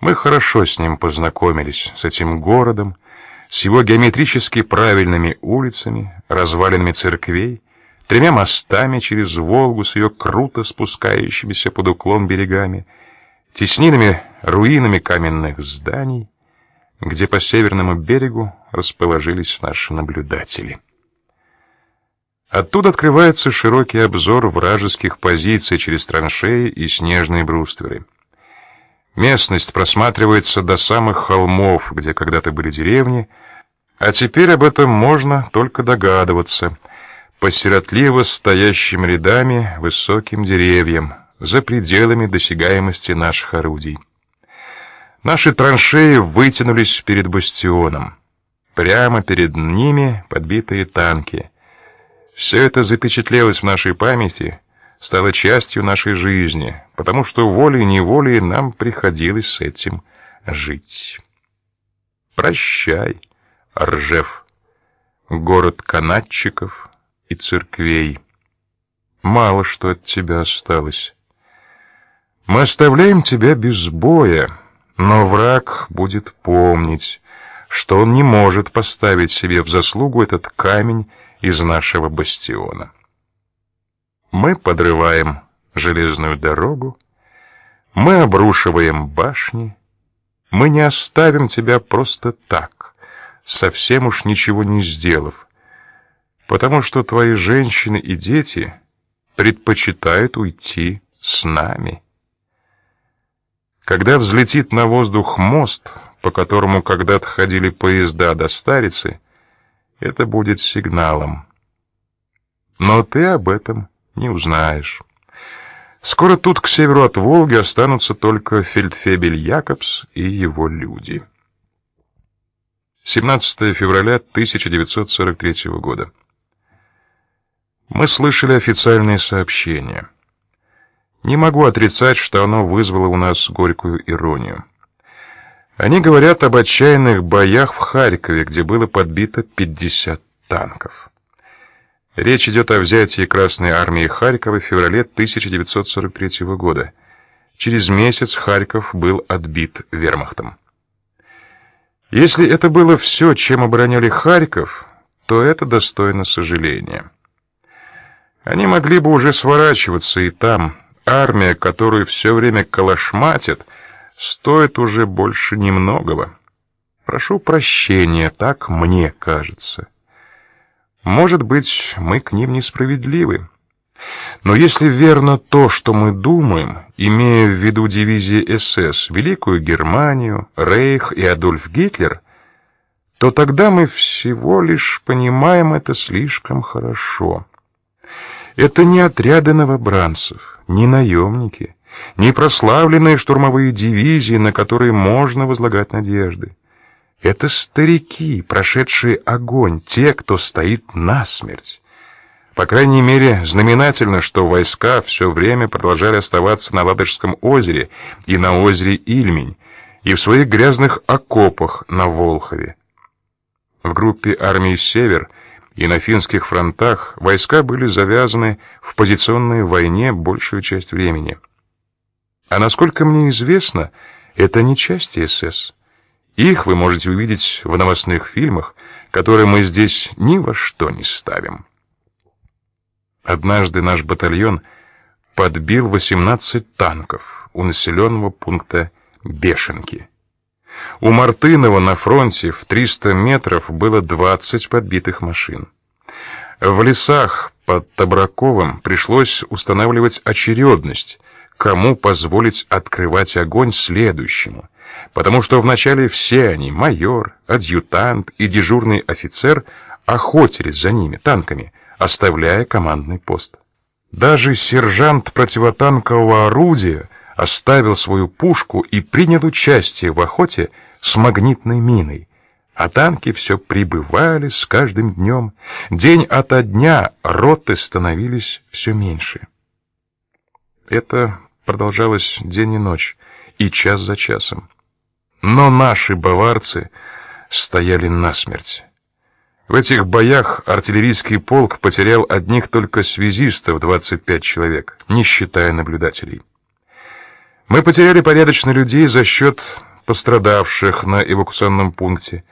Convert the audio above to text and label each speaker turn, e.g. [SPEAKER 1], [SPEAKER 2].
[SPEAKER 1] Мы хорошо с ним познакомились, с этим городом, с его геометрически правильными улицами, развалинами церквей, тремя мостами через Волгу с ее круто спускающимися под уклон берегами, теснинами, руинами каменных зданий, где по северному берегу расположились наши наблюдатели. Оттуда открывается широкий обзор вражеских позиций через траншеи и снежные брустверы. Местность просматривается до самых холмов, где когда-то были деревни, а теперь об этом можно только догадываться по сиротливо стоящим рядами высоким деревьям за пределами досягаемости наших орудий. Наши траншеи вытянулись перед бастионом. Прямо перед ними подбитые танки. Все это запечатлелось в нашей памяти, стало частью нашей жизни, потому что волей-неволей нам приходилось с этим жить. Прощай, Ржев, город канатчиков и церквей. Мало что от тебя осталось. Мы оставляем тебя без боя, но враг будет помнить, что он не может поставить себе в заслугу этот камень из нашего бастиона. Мы подрываем железную дорогу, мы обрушиваем башни, мы не оставим тебя просто так, совсем уж ничего не сделав, потому что твои женщины и дети предпочитают уйти с нами. Когда взлетит на воздух мост, по которому когда-то ходили поезда до Старицы, это будет сигналом. Но ты об этом не узнаешь. Скоро тут к северу от Волги останутся только фельдфебель Якобс и его люди. 17 февраля 1943 года. Мы слышали официальные сообщения. Не могу отрицать, что оно вызвало у нас горькую иронию. Они говорят об отчаянных боях в Харькове, где было подбито 50 танков. Речь идет о взятии Красной армии Харькова в феврале 1943 года. Через месяц Харьков был отбит Вермахтом. Если это было все, чем обороняли Харьков, то это достойно сожаления. Они могли бы уже сворачиваться и там, Армия, которую все время колошматят, стоит уже больше немногого. Прошу прощения, так мне кажется. Может быть, мы к ним несправедливы. Но если верно то, что мы думаем, имея в виду дивизии СС, Великую Германию, Рейх и Адольф Гитлер, то тогда мы всего лишь понимаем это слишком хорошо. Это не отряды новобранцев, не наемники, не прославленные штурмовые дивизии, на которые можно возлагать надежды. Это старики, прошедшие огонь, те, кто стоит насмерть. По крайней мере, знаменательно, что войска все время продолжали оставаться на Ладожском озере и на озере Ильмень, и в своих грязных окопах на Волхове. В группе армии «Север» и на финских фронтах войска были завязаны в позиционной войне большую часть времени. А насколько мне известно, это не части СС. Их вы можете увидеть в новостных фильмах, которые мы здесь ни во что не ставим. Однажды наш батальон подбил 18 танков у населенного пункта Бешенки. У Мартынова на фронте в 300 метров было 20 подбитых машин. В лесах под Табраковым пришлось устанавливать очередность, кому позволить открывать огонь следующему, потому что вначале все они, майор, адъютант и дежурный офицер, охотились за ними, танками, оставляя командный пост. Даже сержант противотанкового орудия оставил свою пушку и принял участие в охоте с магнитной миной. А танки все прибывали с каждым днем. День ото дня роты становились все меньше. Это продолжалось день и ночь, и час за часом. Но наши баварцы стояли насмерть. В этих боях артиллерийский полк потерял одних только связистов 25 человек, не считая наблюдателей. Мы потеряли порядочно людей за счет пострадавших на эвакуационном пункте,